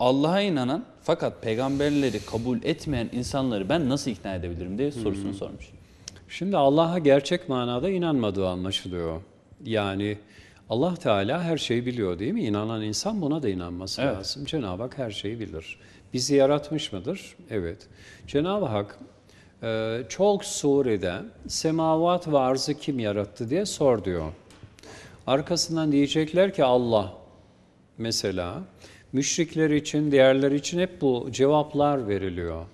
Allah'a inanan fakat peygamberleri kabul etmeyen insanları ben nasıl ikna edebilirim diye sorusunu sormuş. Şimdi Allah'a gerçek manada inanmadığı anlaşılıyor. Yani Allah Teala her şeyi biliyor değil mi? İnanan insan buna da inanması Evet. lazım. Cenab-ı Hak her şeyi bilir. Bizi yaratmış mıdır? Evet. Cenab-ı Hak e, çok surede semavat ve arzı kim yarattı diye sor diyor. Arkasından diyecekler ki Allah mesela. Müşrikler için, diğerleri için hep bu cevaplar veriliyor.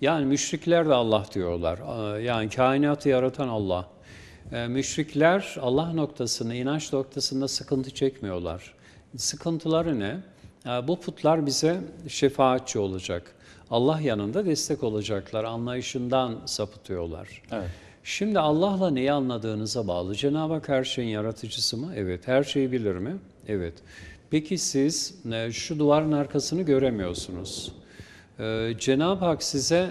Yani müşrikler de Allah diyorlar. Yani kainatı yaratan Allah. Ee, Müşrikler Allah noktasında, inanç noktasında sıkıntı çekmiyorlar. Sıkıntıları ne? Ee, Bu putlar bize şefaatçi olacak. Allah yanında destek olacaklar. Anlayışından sapıtıyorlar. Evet. Şimdi Allah'la neyi anladığınıza bağlı. Cenab-ı Hak her şeyin yaratıcısı mı? Evet. Her şeyi bilir mi? Evet. Peki siz e, şu duvarın arkasını göremiyorsunuz. Ee, Cenab-ı Hak size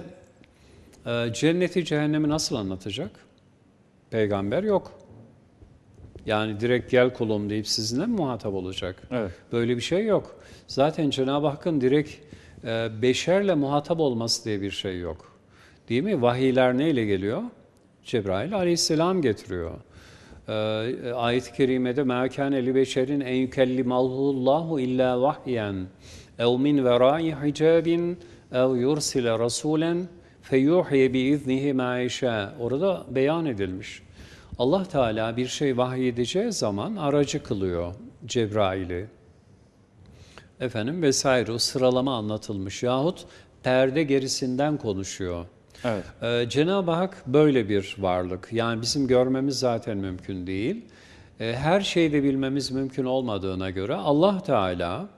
e, cenneti cehennemi nasıl anlatacak? Peygamber yok. Yani direkt gel kulum deyip sizinle mi muhatap olacak? Evet. Böyle bir şey yok. Zaten Cenab-ı Hakk'ın direkt e, beşerle muhatap olması diye bir şey yok. Değil mi? Vahiyler neyle geliyor? Cebrail aleyhisselam getiriyor. E, ayet-i kerimede مَا كَانَ لِبَشَرٍ اَنْ يُكَلِّمَهُ اللّٰهُ اِلَّا وَحْيًا اَوْ مِنْ وَرَاءِ حِجَابٍ اَوْ يُرْسِلَ رَسُولًا فَيُوحِيَ بِاِذْنِهِ مَا يَشَاءُ Orada beyan edilmiş. Allah Teala bir şey vahyedeceği zaman aracı kılıyor Cebrail'i efendim vesaire o sıralama anlatılmış yahut perde gerisinden konuşuyor. Evet. Ee, Cenab-ı Hak böyle bir varlık. Yani bizim görmemiz zaten mümkün değil. Ee, her şeyi de bilmemiz mümkün olmadığına göre Allah Teala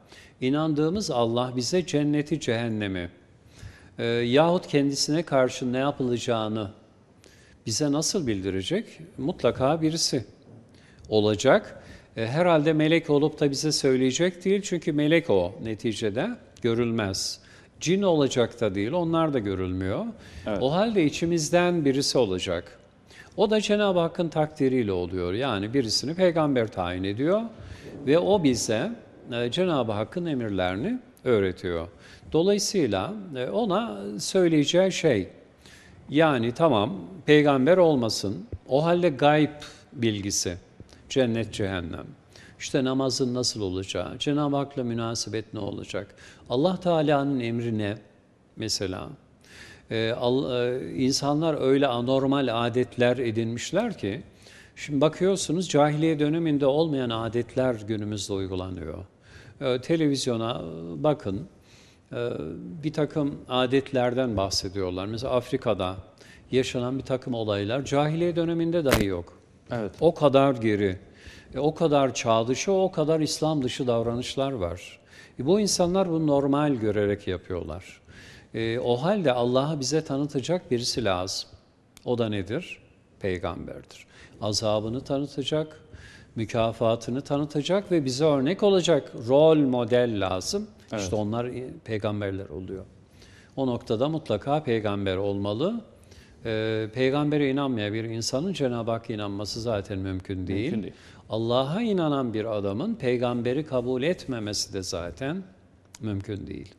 inandığımız Allah bize cenneti cehennemi e, yahut kendisine karşı ne yapılacağını bize nasıl bildirecek? Mutlaka birisi olacak. E, herhalde melek olup da bize söyleyecek değil çünkü melek o neticede görülmez. Cin olacak da değil, onlar da görülmüyor. Evet. O halde içimizden birisi olacak. O da Cenab-ı Hakk'ın takdiriyle oluyor. Yani birisini peygamber tayin ediyor ve o bize e, Cenab-ı Hakk'ın emirlerini öğretiyor. Dolayısıyla e, ona söyleyeceği şey, yani tamam peygamber olmasın, o halde gayb bilgisi, cennet cehennem. İşte namazın nasıl olacağı, Cenab-ı Hak'la münasebet ne olacak, Allah Teala'nın emri ne mesela. Ee, insanlar öyle anormal adetler edinmişler ki, şimdi bakıyorsunuz cahiliye döneminde olmayan adetler günümüzde uygulanıyor. Ee, televizyona bakın, e, bir takım adetlerden bahsediyorlar. Mesela Afrika'da yaşanan bir takım olaylar cahiliye döneminde dahi yok. Evet. O kadar geri, e, o kadar çağ dışı, o kadar İslam dışı davranışlar var. E, bu insanlar bunu normal görerek yapıyorlar. E, o halde Allah'ı bize tanıtacak birisi lazım. O da nedir? Peygamberdir. Azabını tanıtacak, mükafatını tanıtacak ve bize örnek olacak rol model lazım. İşte onlar e, peygamberler oluyor. O noktada mutlaka peygamber olmalı. Ee, peygambere inanmayan bir insanın Cenab-ı Hakk'a inanması zaten mümkün değil. Mümkün değil. Allah'a inanan bir adamın peygamberi kabul etmemesi de zaten mümkün değil.